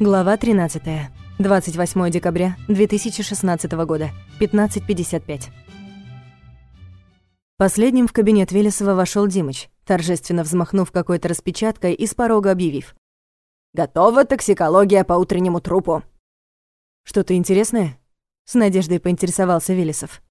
Глава 13. 28 декабря 2016 года. 15.55. Последним в кабинет Велесова вошел Димыч, торжественно взмахнув какой-то распечаткой и с порога объявив. «Готова токсикология по утреннему трупу». «Что-то интересное?» — с надеждой поинтересовался Велесов.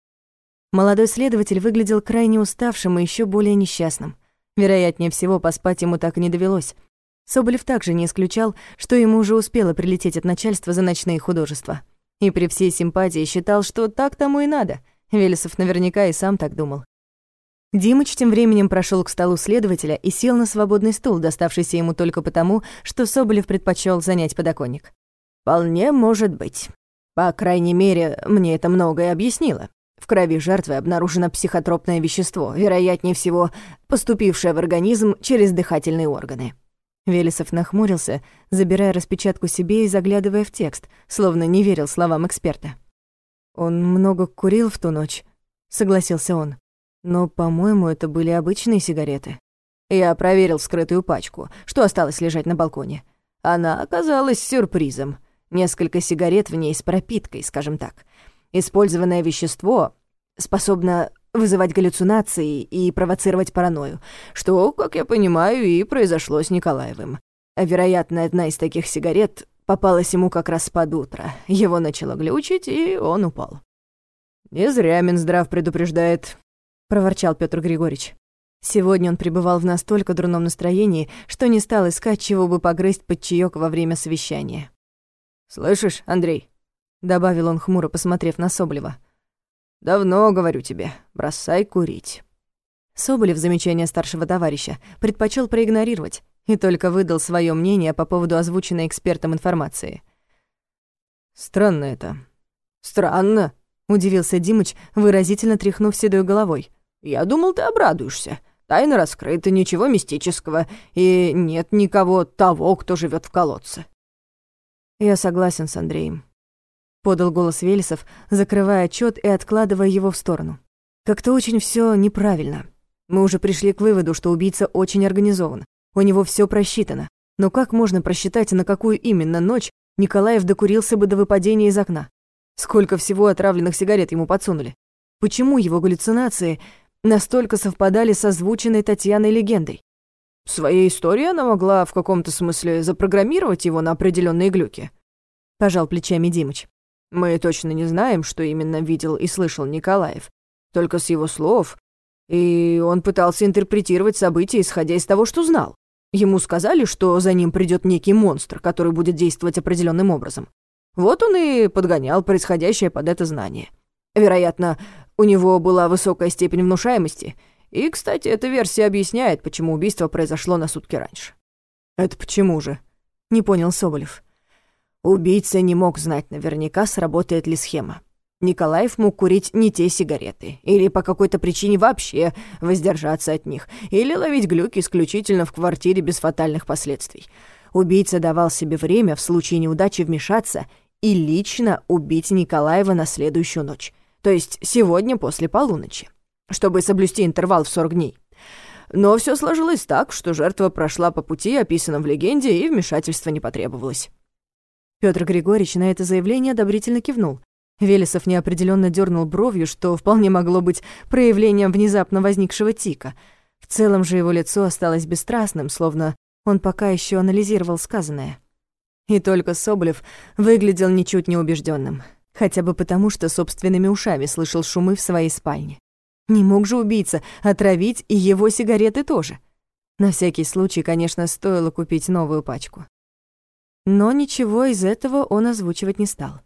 Молодой следователь выглядел крайне уставшим и еще более несчастным. Вероятнее всего, поспать ему так и не довелось — Соболев также не исключал, что ему уже успело прилететь от начальства за ночные художества. И при всей симпатии считал, что так тому и надо. Велесов наверняка и сам так думал. Димыч тем временем прошел к столу следователя и сел на свободный стул, доставшийся ему только потому, что Соболев предпочел занять подоконник. «Вполне может быть. По крайней мере, мне это многое объяснило. В крови жертвы обнаружено психотропное вещество, вероятнее всего, поступившее в организм через дыхательные органы. Велесов нахмурился, забирая распечатку себе и заглядывая в текст, словно не верил словам эксперта. «Он много курил в ту ночь», — согласился он. «Но, по-моему, это были обычные сигареты». Я проверил скрытую пачку, что осталось лежать на балконе. Она оказалась сюрпризом. Несколько сигарет в ней с пропиткой, скажем так. Использованное вещество способно вызывать галлюцинации и провоцировать паранойю, что, как я понимаю, и произошло с Николаевым. Вероятно, одна из таких сигарет попалась ему как раз под утро. Его начало глючить, и он упал. «Не зря Минздрав предупреждает», — проворчал Петр Григорьевич. Сегодня он пребывал в настолько дурном настроении, что не стал искать, чего бы погрызть под чаёк во время совещания. «Слышишь, Андрей?» — добавил он хмуро, посмотрев на Соблева. Давно говорю тебе, бросай курить. Соболев замечание старшего товарища предпочел проигнорировать и только выдал свое мнение по поводу озвученной экспертом информации. «Странно это». «Странно?» — удивился Димыч, выразительно тряхнув седой головой. «Я думал, ты обрадуешься. Тайна раскрыта, ничего мистического, и нет никого того, кто живет в колодце». «Я согласен с Андреем», подал голос Велесов, закрывая отчет и откладывая его в сторону. Как-то очень все неправильно. Мы уже пришли к выводу, что убийца очень организован. У него все просчитано. Но как можно просчитать, на какую именно ночь Николаев докурился бы до выпадения из окна? Сколько всего отравленных сигарет ему подсунули? Почему его галлюцинации настолько совпадали с озвученной Татьяной легендой? В своей истории она могла в каком-то смысле запрограммировать его на определенные глюки. Пожал плечами Димыч. Мы точно не знаем, что именно видел и слышал Николаев. Только с его слов. И он пытался интерпретировать события, исходя из того, что знал. Ему сказали, что за ним придет некий монстр, который будет действовать определенным образом. Вот он и подгонял происходящее под это знание. Вероятно, у него была высокая степень внушаемости. И, кстати, эта версия объясняет, почему убийство произошло на сутки раньше. «Это почему же?» — не понял Соболев. Убийца не мог знать наверняка, сработает ли схема. Николаев мог курить не те сигареты, или по какой-то причине вообще воздержаться от них, или ловить глюки исключительно в квартире без фатальных последствий. Убийца давал себе время в случае неудачи вмешаться и лично убить Николаева на следующую ночь, то есть сегодня после полуночи, чтобы соблюсти интервал в 40 дней. Но все сложилось так, что жертва прошла по пути, описанном в легенде, и вмешательства не потребовалось. Петр Григорьевич на это заявление одобрительно кивнул. Велесов неопределенно дернул бровью, что вполне могло быть проявлением внезапно возникшего тика. В целом же его лицо осталось бесстрастным, словно он пока еще анализировал сказанное. И только Соболев выглядел ничуть не убежденным, хотя бы потому, что собственными ушами слышал шумы в своей спальне. Не мог же убийца отравить и его сигареты тоже. На всякий случай, конечно, стоило купить новую пачку. Но ничего из этого он озвучивать не стал.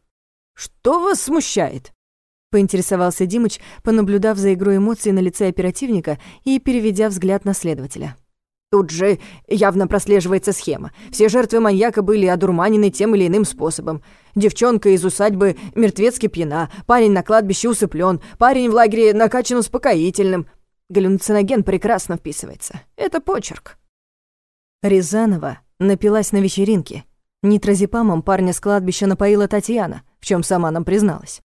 «Что вас смущает?» — поинтересовался Димыч, понаблюдав за игрой эмоций на лице оперативника и переведя взгляд на следователя. Тут же явно прослеживается схема. Все жертвы маньяка были одурманены тем или иным способом. Девчонка из усадьбы мертвецки пьяна, парень на кладбище усыплен, парень в лагере накачан успокоительным. Галлюциноген прекрасно вписывается. Это почерк. Рязанова напилась на вечеринке, Нитрозепамом парня с кладбища напоила Татьяна, в чем сама нам призналась.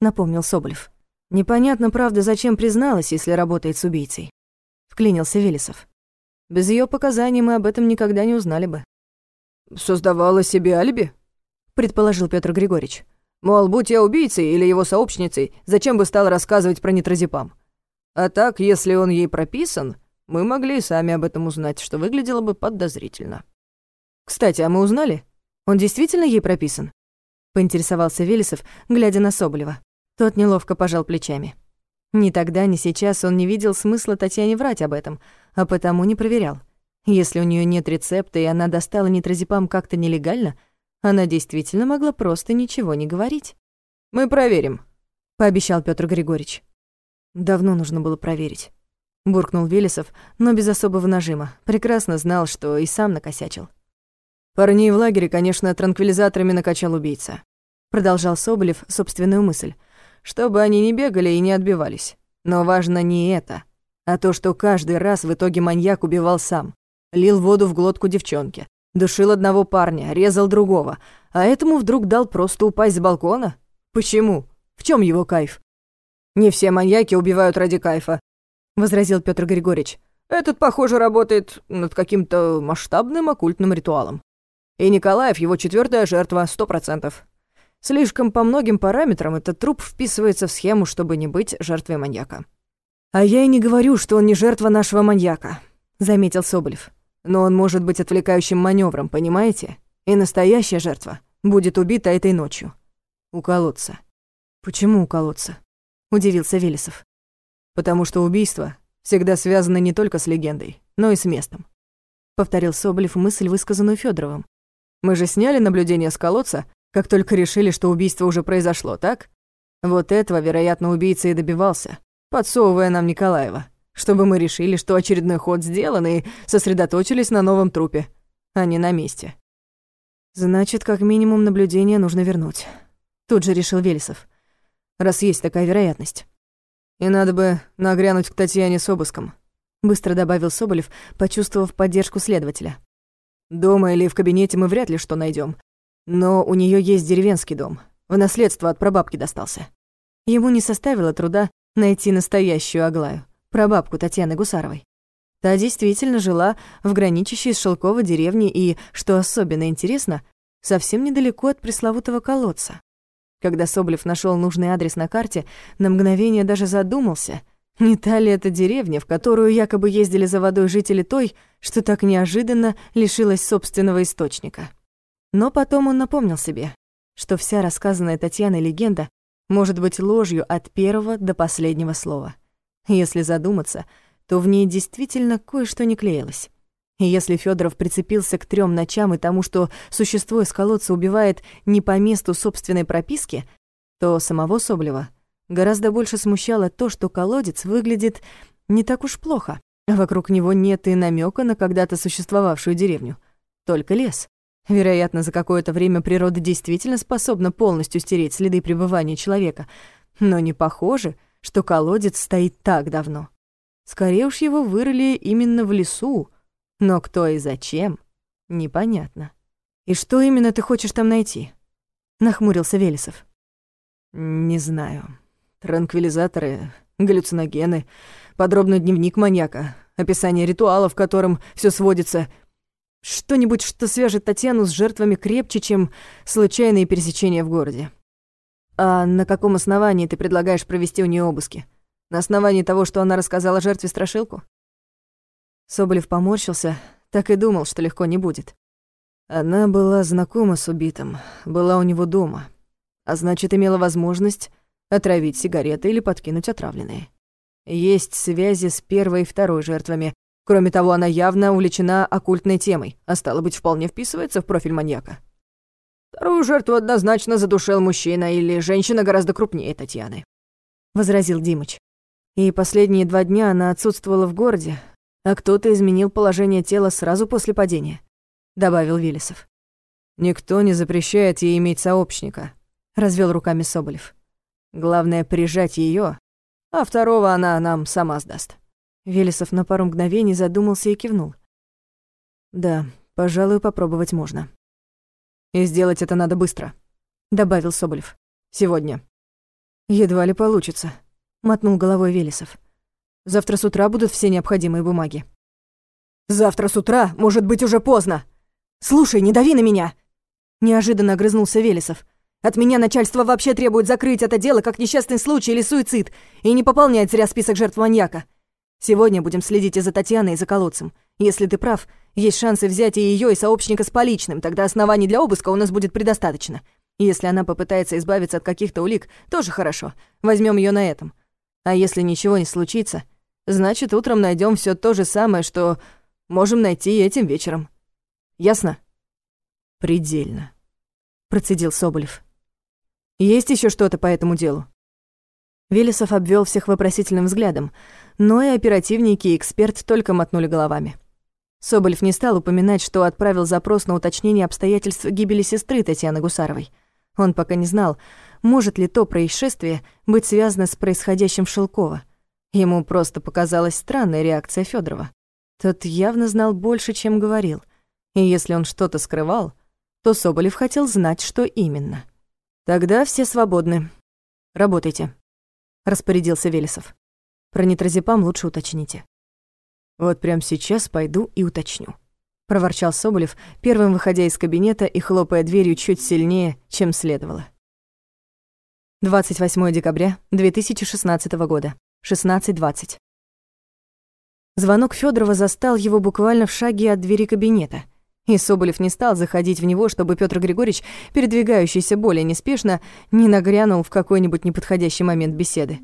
Напомнил Соболев. Непонятно, правда, зачем призналась, если работает с убийцей. Вклинился Велесов. Без ее показаний мы об этом никогда не узнали бы. создавала себе алиби?» — предположил Петр Григорьевич. «Мол, будь я убийцей или его сообщницей, зачем бы стал рассказывать про нитрозепам? А так, если он ей прописан, мы могли и сами об этом узнать, что выглядело бы подозрительно». «Кстати, а мы узнали? Он действительно ей прописан?» — поинтересовался Велесов, глядя на Соболева. Тот неловко пожал плечами. Ни тогда, ни сейчас он не видел смысла Татьяне врать об этом, а потому не проверял. Если у нее нет рецепта, и она достала нитрозепам как-то нелегально, она действительно могла просто ничего не говорить. «Мы проверим», — пообещал Петр Григорьевич. Давно нужно было проверить. Буркнул Велесов, но без особого нажима. Прекрасно знал, что и сам накосячил. «Парней в лагере, конечно, транквилизаторами накачал убийца», — продолжал Соболев собственную мысль. «Чтобы они не бегали и не отбивались. Но важно не это, а то, что каждый раз в итоге маньяк убивал сам лил воду в глотку девчонки, душил одного парня, резал другого, а этому вдруг дал просто упасть с балкона? Почему? В чем его кайф? Не все маньяки убивают ради кайфа, возразил Петр Григорьевич. Этот, похоже, работает над каким-то масштабным оккультным ритуалом. И Николаев его четвертая жертва, сто процентов. Слишком по многим параметрам этот труп вписывается в схему, чтобы не быть жертвой маньяка. А я и не говорю, что он не жертва нашего маньяка, заметил Соболев. Но он может быть отвлекающим маневром, понимаете? И настоящая жертва будет убита этой ночью. У колодца. Почему у колодца? Удивился Велесов. Потому что убийство всегда связано не только с легендой, но и с местом. Повторил Соболев мысль, высказанную Федоровым. Мы же сняли наблюдение с колодца, как только решили, что убийство уже произошло, так? Вот этого, вероятно, убийца и добивался, подсовывая нам Николаева чтобы мы решили, что очередной ход сделан и сосредоточились на новом трупе, а не на месте. Значит, как минимум наблюдение нужно вернуть. Тут же решил Велесов. Раз есть такая вероятность. И надо бы нагрянуть к Татьяне с обыском. Быстро добавил Соболев, почувствовав поддержку следователя. Дома или в кабинете мы вряд ли что найдем, Но у нее есть деревенский дом. В наследство от прабабки достался. Ему не составило труда найти настоящую Аглаю прабабку Татьяны Гусаровой. Та действительно жила в граничащей с Шелковой деревне и, что особенно интересно, совсем недалеко от пресловутого колодца. Когда Соболев нашел нужный адрес на карте, на мгновение даже задумался, не та ли это деревня, в которую якобы ездили за водой жители той, что так неожиданно лишилась собственного источника. Но потом он напомнил себе, что вся рассказанная Татьяной легенда может быть ложью от первого до последнего слова. Если задуматься, то в ней действительно кое-что не клеилось. И если Федоров прицепился к трем ночам и тому, что существо из колодца убивает не по месту собственной прописки, то самого Соблева гораздо больше смущало то, что колодец выглядит не так уж плохо. Вокруг него нет и намека на когда-то существовавшую деревню. Только лес. Вероятно, за какое-то время природа действительно способна полностью стереть следы пребывания человека. Но не похоже, что колодец стоит так давно. Скорее уж его вырыли именно в лесу, но кто и зачем, непонятно. «И что именно ты хочешь там найти?» — нахмурился Велесов. «Не знаю. Транквилизаторы, галлюциногены, подробный дневник маньяка, описание ритуала, в котором все сводится. Что-нибудь, что свяжет Татьяну с жертвами крепче, чем случайные пересечения в городе. «А на каком основании ты предлагаешь провести у нее обыски? На основании того, что она рассказала жертве страшилку?» Соболев поморщился, так и думал, что легко не будет. Она была знакома с убитым, была у него дома, а значит, имела возможность отравить сигареты или подкинуть отравленные. Есть связи с первой и второй жертвами. Кроме того, она явно увлечена оккультной темой, а стало быть, вполне вписывается в профиль маньяка. Вторую жертву однозначно задушил мужчина или женщина гораздо крупнее Татьяны», — возразил Димыч. И последние два дня она отсутствовала в городе, а кто-то изменил положение тела сразу после падения, — добавил Виллисов. «Никто не запрещает ей иметь сообщника», — развел руками Соболев. «Главное — прижать ее, а второго она нам сама сдаст». Велесов на пару мгновений задумался и кивнул. «Да, пожалуй, попробовать можно». И сделать это надо быстро», — добавил Соболев. «Сегодня». «Едва ли получится», — мотнул головой Велесов. «Завтра с утра будут все необходимые бумаги». «Завтра с утра может быть уже поздно», — «Слушай, не дави на меня!» Неожиданно огрызнулся Велесов. «От меня начальство вообще требует закрыть это дело как несчастный случай или суицид и не пополнять зря список жертв маньяка. Сегодня будем следить и за Татьяной, и за колодцем. Если ты прав, есть шансы взять и ее, и сообщника с поличным, тогда оснований для обыска у нас будет предостаточно. Если она попытается избавиться от каких-то улик, тоже хорошо. Возьмем ее на этом. А если ничего не случится, значит, утром найдем все то же самое, что можем найти этим вечером. Ясно? Предельно, процедил Соболев. Есть еще что-то по этому делу? Велесов обвел всех вопросительным взглядом, но и оперативники и эксперт только мотнули головами. Соболев не стал упоминать, что отправил запрос на уточнение обстоятельств гибели сестры Татьяны Гусаровой. Он пока не знал, может ли то происшествие быть связано с происходящим в Шелково. Ему просто показалась странная реакция Федорова. Тот явно знал больше, чем говорил. И если он что-то скрывал, то Соболев хотел знать, что именно. «Тогда все свободны. Работайте», — распорядился Велесов. «Про нитрозепам лучше уточните». «Вот прямо сейчас пойду и уточню», — проворчал Соболев, первым выходя из кабинета и хлопая дверью чуть сильнее, чем следовало. 28 декабря 2016 года, 16.20. Звонок Федорова застал его буквально в шаге от двери кабинета. И Соболев не стал заходить в него, чтобы Петр Григорьевич, передвигающийся более неспешно, не нагрянул в какой-нибудь неподходящий момент беседы.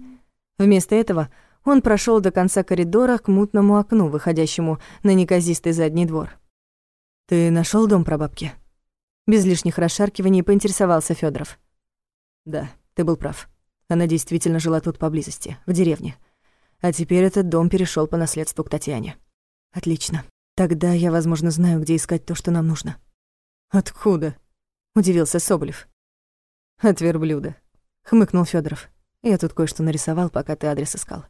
Вместо этого он прошел до конца коридора к мутному окну, выходящему на неказистый задний двор. «Ты нашел дом прабабки?» Без лишних расшаркиваний поинтересовался Федоров. «Да, ты был прав. Она действительно жила тут поблизости, в деревне. А теперь этот дом перешел по наследству к Татьяне. Отлично. Тогда я, возможно, знаю, где искать то, что нам нужно. Откуда? Удивился Соболев. От верблюда. Хмыкнул Федоров. Я тут кое-что нарисовал, пока ты адрес искал.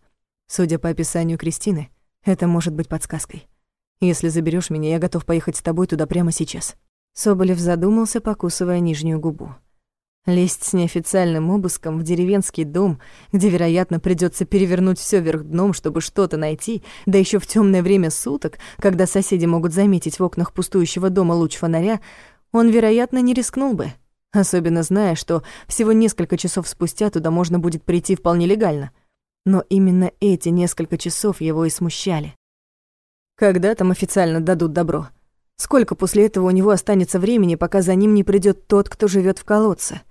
Судя по описанию Кристины, это может быть подсказкой. Если заберешь меня, я готов поехать с тобой туда прямо сейчас. Соболев задумался, покусывая нижнюю губу. Лезть с неофициальным обыском в деревенский дом, где, вероятно, придется перевернуть все вверх дном, чтобы что-то найти, да еще в темное время суток, когда соседи могут заметить в окнах пустующего дома луч фонаря, он, вероятно, не рискнул бы, особенно зная, что всего несколько часов спустя туда можно будет прийти вполне легально. Но именно эти несколько часов его и смущали. Когда там официально дадут добро? Сколько после этого у него останется времени, пока за ним не придет тот, кто живет в колодце?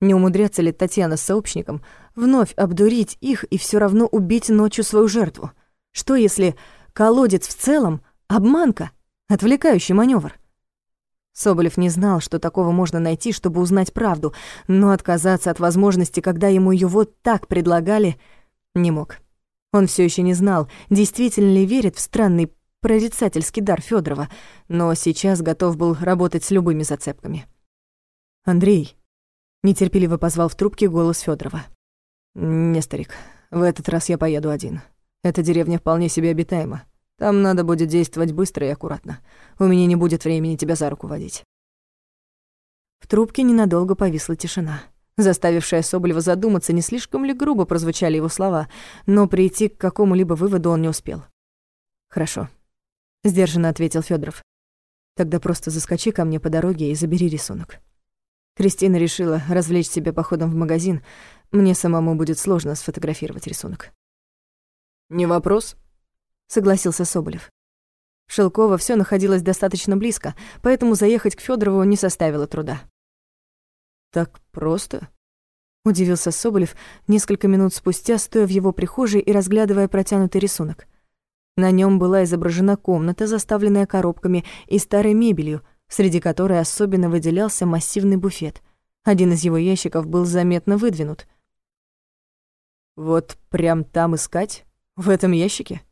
Не умудряться ли Татьяна с сообщником вновь обдурить их и все равно убить ночью свою жертву? Что если колодец в целом — обманка, отвлекающий маневр? Соболев не знал, что такого можно найти, чтобы узнать правду, но отказаться от возможности, когда ему ее вот так предлагали, не мог. Он все еще не знал, действительно ли верит в странный прорицательский дар Федорова, но сейчас готов был работать с любыми зацепками. «Андрей», Нетерпеливо позвал в трубке голос Федорова. «Не, старик, в этот раз я поеду один. Эта деревня вполне себе обитаема. Там надо будет действовать быстро и аккуратно. У меня не будет времени тебя за руку водить». В трубке ненадолго повисла тишина, заставившая Соболева задуматься, не слишком ли грубо прозвучали его слова, но прийти к какому-либо выводу он не успел. «Хорошо», — сдержанно ответил Федоров. «Тогда просто заскочи ко мне по дороге и забери рисунок». Кристина решила развлечь себя походом в магазин. Мне самому будет сложно сфотографировать рисунок. «Не вопрос», — согласился Соболев. В Шелково всё находилось достаточно близко, поэтому заехать к Фёдорову не составило труда. «Так просто?» — удивился Соболев несколько минут спустя, стоя в его прихожей и разглядывая протянутый рисунок. На нём была изображена комната, заставленная коробками и старой мебелью — среди которой особенно выделялся массивный буфет. Один из его ящиков был заметно выдвинут. «Вот прям там искать? В этом ящике?»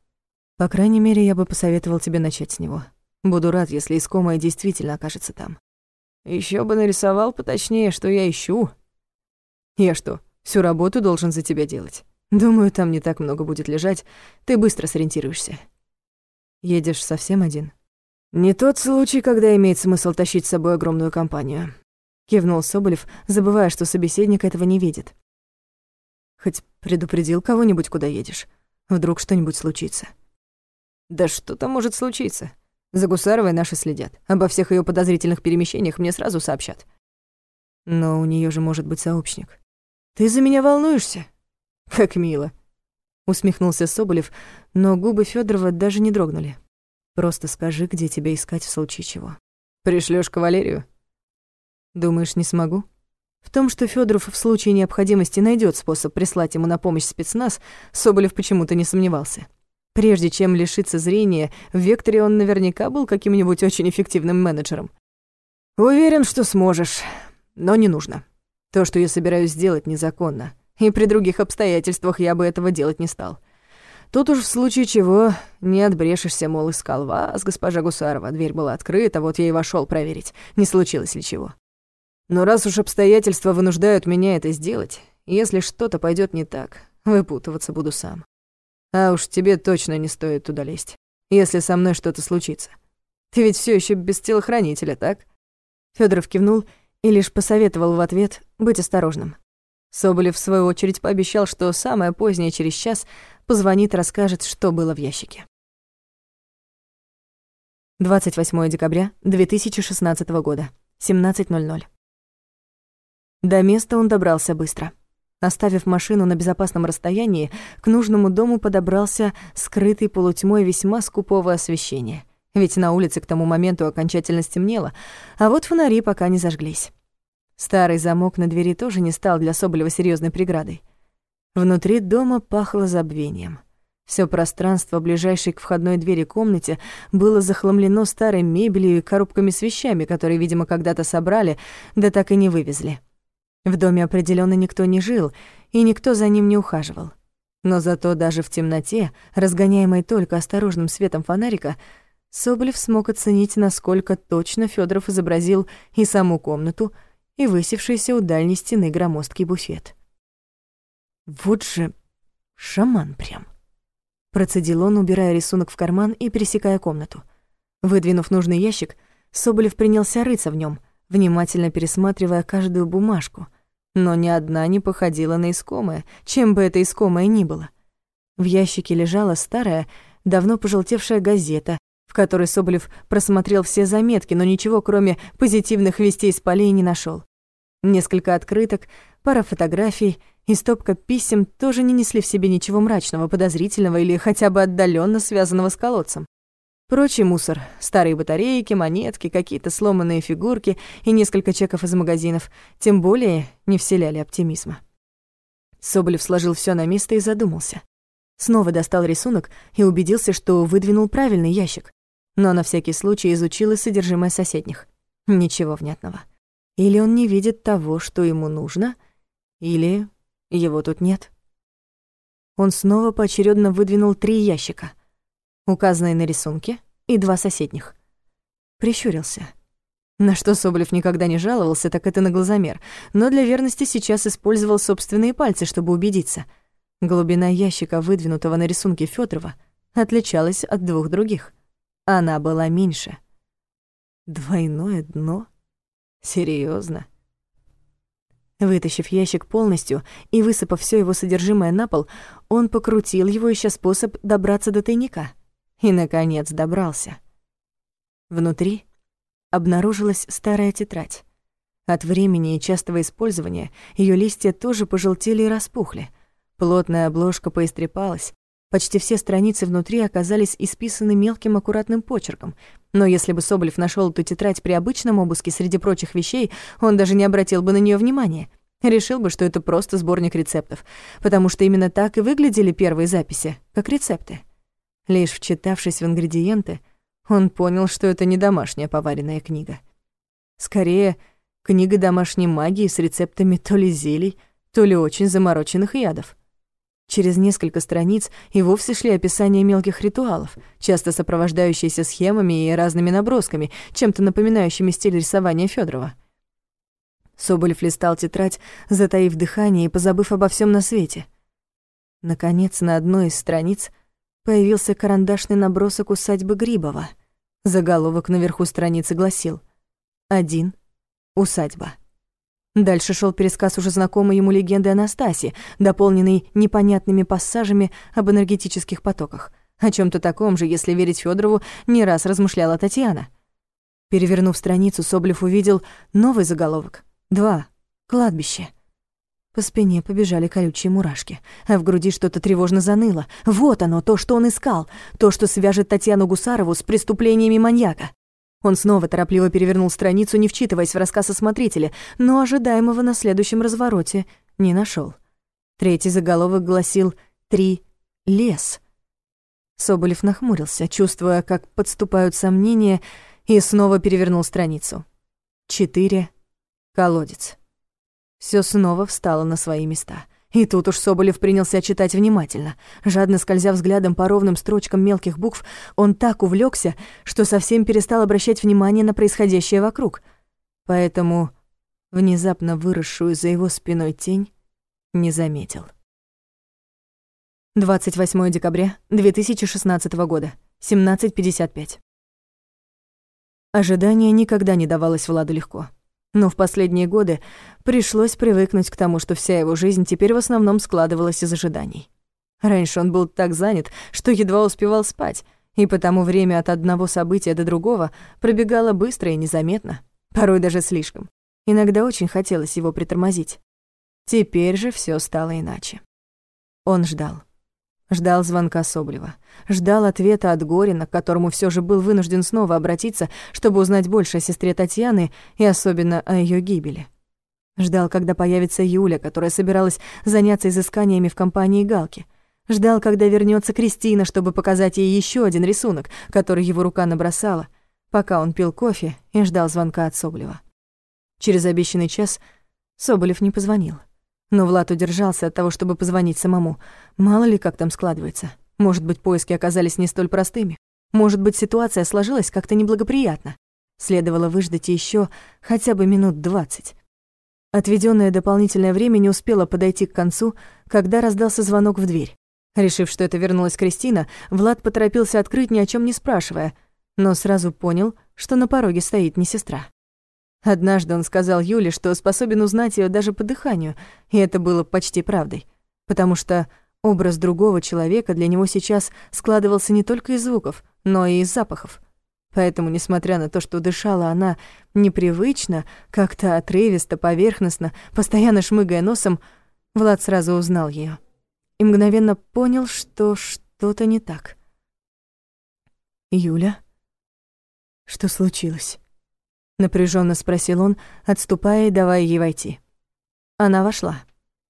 «По крайней мере, я бы посоветовал тебе начать с него. Буду рад, если искомое действительно окажется там». Еще бы нарисовал поточнее, что я ищу». «Я что, всю работу должен за тебя делать? Думаю, там не так много будет лежать, ты быстро сориентируешься». «Едешь совсем один?» «Не тот случай, когда имеет смысл тащить с собой огромную компанию», — кивнул Соболев, забывая, что собеседник этого не видит. «Хоть предупредил кого-нибудь, куда едешь? Вдруг что-нибудь случится?» «Да что там может случиться? За Гусаровой наши следят. Обо всех ее подозрительных перемещениях мне сразу сообщат. Но у нее же может быть сообщник. Ты за меня волнуешься? Как мило. Усмехнулся Соболев, но губы Федорова даже не дрогнули. Просто скажи, где тебя искать в случае чего. Пришлёшь кавалерию? Думаешь, не смогу? В том, что Федоров в случае необходимости найдет способ прислать ему на помощь спецназ, Соболев почему-то не сомневался. Прежде чем лишиться зрения, в Векторе он наверняка был каким-нибудь очень эффективным менеджером. «Уверен, что сможешь, но не нужно. То, что я собираюсь сделать, незаконно, и при других обстоятельствах я бы этого делать не стал. Тут уж в случае чего не отбрешешься, мол, искал вас, госпожа Гусарова, дверь была открыта, вот я и вошел проверить, не случилось ли чего. Но раз уж обстоятельства вынуждают меня это сделать, если что-то пойдет не так, выпутываться буду сам. А уж тебе точно не стоит туда лезть, если со мной что-то случится. Ты ведь все еще без телохранителя, так?» Федоров кивнул и лишь посоветовал в ответ быть осторожным. Соболев, в свою очередь, пообещал, что самое позднее, через час, позвонит, расскажет, что было в ящике. 28 декабря 2016 года, 17.00. До места он добрался быстро. Оставив машину на безопасном расстоянии, к нужному дому подобрался скрытый полутьмой весьма скупого освещения. Ведь на улице к тому моменту окончательно стемнело, а вот фонари пока не зажглись. Старый замок на двери тоже не стал для Соболева серьезной преградой. Внутри дома пахло забвением. Все пространство, ближайшей к входной двери комнате, было захламлено старой мебелью и коробками с вещами, которые, видимо, когда-то собрали, да так и не вывезли. В доме определенно никто не жил, и никто за ним не ухаживал. Но зато даже в темноте, разгоняемой только осторожным светом фонарика, Соболев смог оценить, насколько точно Федоров изобразил и саму комнату, и высевшийся у дальней стены громоздкий буфет. «Вот же шаман прям!» Процедил он, убирая рисунок в карман и пересекая комнату. Выдвинув нужный ящик, Соболев принялся рыться в нем, внимательно пересматривая каждую бумажку, но ни одна не походила на искомое, чем бы это искомое ни было. В ящике лежала старая, давно пожелтевшая газета, которой Соболев просмотрел все заметки, но ничего, кроме позитивных вестей с полей, не нашел. Несколько открыток, пара фотографий и стопка писем тоже не несли в себе ничего мрачного, подозрительного или хотя бы отдаленно связанного с колодцем. Прочий мусор, старые батарейки, монетки, какие-то сломанные фигурки и несколько чеков из магазинов, тем более не вселяли оптимизма. Соболев сложил все на место и задумался. Снова достал рисунок и убедился, что выдвинул правильный ящик, но на всякий случай изучил и содержимое соседних. Ничего внятного. Или он не видит того, что ему нужно, или его тут нет. Он снова поочередно выдвинул три ящика — указанные на рисунке, и два соседних. Прищурился. На что Соболев никогда не жаловался, так это на глазомер, но для верности сейчас использовал собственные пальцы, чтобы убедиться. Глубина ящика, выдвинутого на рисунке Фёдорова, отличалась от двух других. Она была меньше. Двойное дно? Серьезно? Вытащив ящик полностью и высыпав все его содержимое на пол, он покрутил его, ища способ добраться до тайника — и, наконец, добрался. Внутри обнаружилась старая тетрадь. От времени и частого использования ее листья тоже пожелтели и распухли. Плотная обложка поистрепалась. Почти все страницы внутри оказались исписаны мелким аккуратным почерком. Но если бы Соболев нашел эту тетрадь при обычном обыске среди прочих вещей, он даже не обратил бы на нее внимания. Решил бы, что это просто сборник рецептов, потому что именно так и выглядели первые записи, как рецепты. Лишь вчитавшись в ингредиенты, он понял, что это не домашняя поваренная книга. Скорее, книга домашней магии с рецептами то ли зелий, то ли очень замороченных ядов. Через несколько страниц и вовсе шли описания мелких ритуалов, часто сопровождающиеся схемами и разными набросками, чем-то напоминающими стиль рисования Федорова. Соболев листал тетрадь, затаив дыхание и позабыв обо всем на свете. Наконец, на одной из страниц — появился карандашный набросок усадьбы Грибова. Заголовок наверху страницы гласил «Один. Усадьба». Дальше шел пересказ уже знакомой ему легенды Анастасии, дополненный непонятными пассажами об энергетических потоках. О чем то таком же, если верить Федорову, не раз размышляла Татьяна. Перевернув страницу, Соблев увидел новый заголовок. Два. Кладбище. По спине побежали колючие мурашки, а в груди что-то тревожно заныло. Вот оно, то, что он искал, то, что свяжет Татьяну Гусарову с преступлениями маньяка. Он снова торопливо перевернул страницу, не вчитываясь в рассказ о смотрителе, но ожидаемого на следующем развороте не нашел. Третий заголовок гласил «Три. Лес». Соболев нахмурился, чувствуя, как подступают сомнения, и снова перевернул страницу. Четыре. Колодец. Все снова встало на свои места. И тут уж Соболев принялся читать внимательно. Жадно скользя взглядом по ровным строчкам мелких букв, он так увлекся, что совсем перестал обращать внимание на происходящее вокруг. Поэтому внезапно выросшую за его спиной тень не заметил. 28 декабря 2016 года, 17.55. Ожидание никогда не давалось Владу легко. Но в последние годы пришлось привыкнуть к тому, что вся его жизнь теперь в основном складывалась из ожиданий. Раньше он был так занят, что едва успевал спать, и потому время от одного события до другого пробегало быстро и незаметно, порой даже слишком. Иногда очень хотелось его притормозить. Теперь же все стало иначе. Он ждал. Ждал звонка Соболева. Ждал ответа от Горина, к которому все же был вынужден снова обратиться, чтобы узнать больше о сестре Татьяны и особенно о ее гибели. Ждал, когда появится Юля, которая собиралась заняться изысканиями в компании Галки. Ждал, когда вернется Кристина, чтобы показать ей еще один рисунок, который его рука набросала, пока он пил кофе и ждал звонка от Соболева. Через обещанный час Соболев не позвонил. Но Влад удержался от того, чтобы позвонить самому. Мало ли, как там складывается. Может быть, поиски оказались не столь простыми. Может быть, ситуация сложилась как-то неблагоприятно. Следовало выждать еще хотя бы минут двадцать. Отведенное дополнительное время не успело подойти к концу, когда раздался звонок в дверь. Решив, что это вернулась Кристина, Влад поторопился открыть, ни о чем не спрашивая, но сразу понял, что на пороге стоит не сестра. Однажды он сказал Юле, что способен узнать ее даже по дыханию, и это было почти правдой, потому что образ другого человека для него сейчас складывался не только из звуков, но и из запахов. Поэтому, несмотря на то, что дышала она непривычно, как-то отрывисто, поверхностно, постоянно шмыгая носом, Влад сразу узнал ее и мгновенно понял, что что-то не так. «Юля? Что случилось?» Напряженно спросил он, отступая и давая ей войти. Она вошла.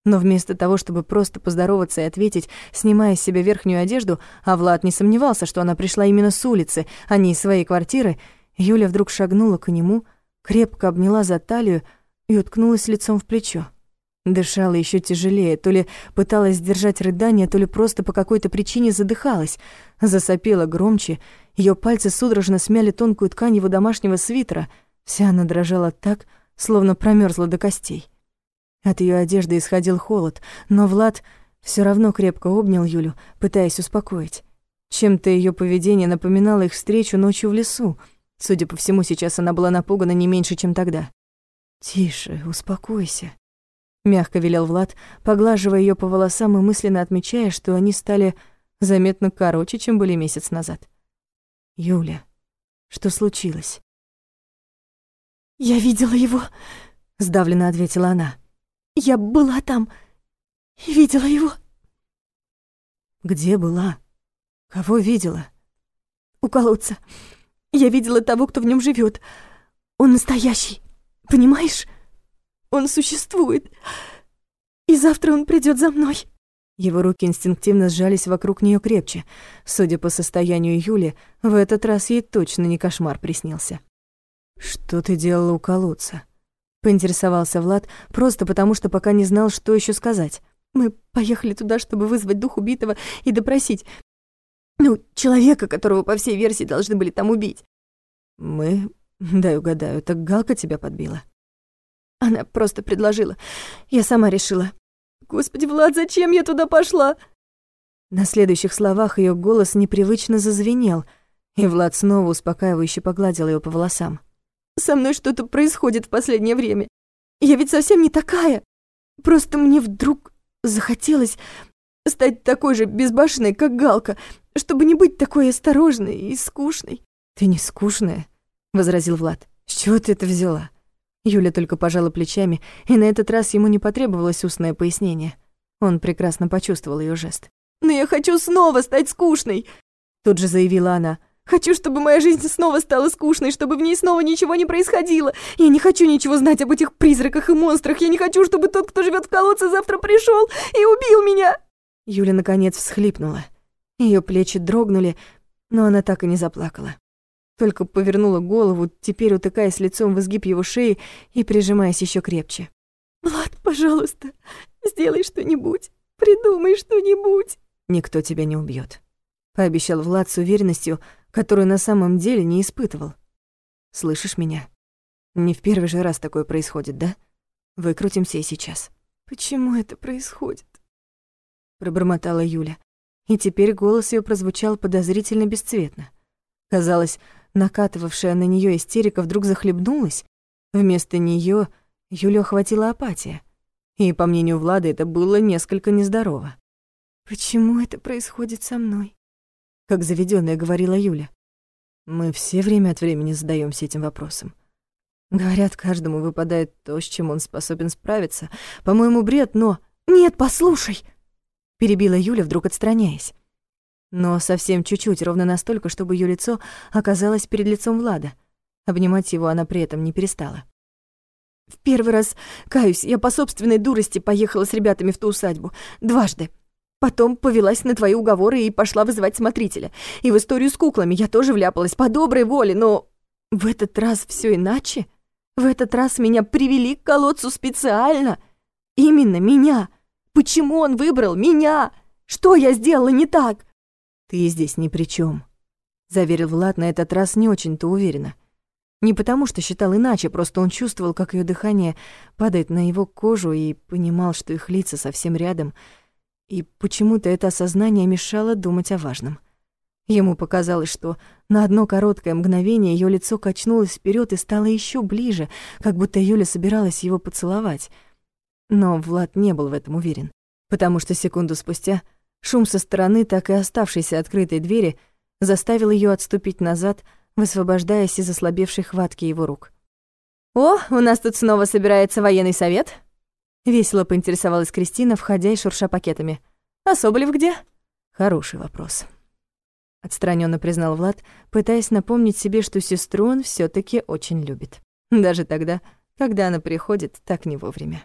Но вместо того, чтобы просто поздороваться и ответить, снимая с себя верхнюю одежду, а Влад не сомневался, что она пришла именно с улицы, а не из своей квартиры, Юля вдруг шагнула к нему, крепко обняла за талию и уткнулась лицом в плечо. Дышала еще тяжелее, то ли пыталась сдержать рыдание, то ли просто по какой-то причине задыхалась. Засопела громче, ее пальцы судорожно смяли тонкую ткань его домашнего свитера — Вся она дрожала так, словно промерзла до костей. От ее одежды исходил холод, но Влад все равно крепко обнял Юлю, пытаясь успокоить. Чем-то ее поведение напоминало их встречу ночью в лесу. Судя по всему, сейчас она была напугана не меньше, чем тогда. «Тише, успокойся», — мягко велел Влад, поглаживая ее по волосам и мысленно отмечая, что они стали заметно короче, чем были месяц назад. «Юля, что случилось?» «Я видела его», — сдавленно ответила она. «Я была там. Видела его». «Где была? Кого видела?» «У колодца. Я видела того, кто в нем живет. Он настоящий. Понимаешь? Он существует. И завтра он придет за мной». Его руки инстинктивно сжались вокруг нее крепче. Судя по состоянию Юли, в этот раз ей точно не кошмар приснился. «Что ты делала у колодца?» — поинтересовался Влад, просто потому что пока не знал, что еще сказать. «Мы поехали туда, чтобы вызвать дух убитого и допросить. Ну, человека, которого, по всей версии, должны были там убить». «Мы? Дай угадаю, так Галка тебя подбила?» Она просто предложила. Я сама решила. «Господи, Влад, зачем я туда пошла?» На следующих словах ее голос непривычно зазвенел, и Влад снова успокаивающе погладил ее по волосам. Со мной что-то происходит в последнее время. Я ведь совсем не такая. Просто мне вдруг захотелось стать такой же безбашенной, как Галка, чтобы не быть такой осторожной и скучной». «Ты не скучная», — возразил Влад. «С чего ты это взяла?» Юля только пожала плечами, и на этот раз ему не потребовалось устное пояснение. Он прекрасно почувствовал ее жест. «Но я хочу снова стать скучной!» Тут же заявила она. «Хочу, чтобы моя жизнь снова стала скучной, чтобы в ней снова ничего не происходило. Я не хочу ничего знать об этих призраках и монстрах. Я не хочу, чтобы тот, кто живет в колодце, завтра пришел и убил меня!» Юля, наконец, всхлипнула. Ее плечи дрогнули, но она так и не заплакала. Только повернула голову, теперь утыкаясь лицом в изгиб его шеи и прижимаясь еще крепче. «Влад, пожалуйста, сделай что-нибудь, придумай что-нибудь». «Никто тебя не убьет, пообещал Влад с уверенностью, которую на самом деле не испытывал. «Слышишь меня? Не в первый же раз такое происходит, да? Выкрутимся и сейчас». «Почему это происходит?» Пробормотала Юля, и теперь голос ее прозвучал подозрительно бесцветно. Казалось, накатывавшая на нее истерика вдруг захлебнулась. Вместо нее Юлю охватила апатия. И, по мнению Влада, это было несколько нездорово. «Почему это происходит со мной?» Как заведённая говорила Юля. Мы все время от времени задаемся этим вопросом. Говорят, каждому выпадает то, с чем он способен справиться. По-моему, бред, но... «Нет, послушай!» Перебила Юля, вдруг отстраняясь но совсем чуть-чуть, ровно настолько, чтобы ее лицо оказалось перед лицом Влада. Обнимать его она при этом не перестала. «В первый раз, каюсь, я по собственной дурости поехала с ребятами в ту усадьбу. Дважды. Потом повелась на твои уговоры и пошла вызывать смотрителя. И в историю с куклами я тоже вляпалась по доброй воле, но в этот раз все иначе. В этот раз меня привели к колодцу специально. Именно меня. Почему он выбрал меня? Что я сделала не так?» «Ты здесь ни при чем, заверил Влад на этот раз не очень-то уверенно. Не потому, что считал иначе, просто он чувствовал, как ее дыхание падает на его кожу и понимал, что их лица совсем рядом, и почему-то это осознание мешало думать о важном. Ему показалось, что на одно короткое мгновение ее лицо качнулось вперед и стало еще ближе, как будто Юля собиралась его поцеловать. Но Влад не был в этом уверен, потому что секунду спустя Шум со стороны так и оставшейся открытой двери заставил ее отступить назад, высвобождаясь из ослабевшей хватки его рук. «О, у нас тут снова собирается военный совет?» Весело поинтересовалась Кристина, входя и шурша пакетами. «А Соболев где?» «Хороший вопрос», — отстраненно признал Влад, пытаясь напомнить себе, что сестру он все таки очень любит. Даже тогда, когда она приходит так не вовремя.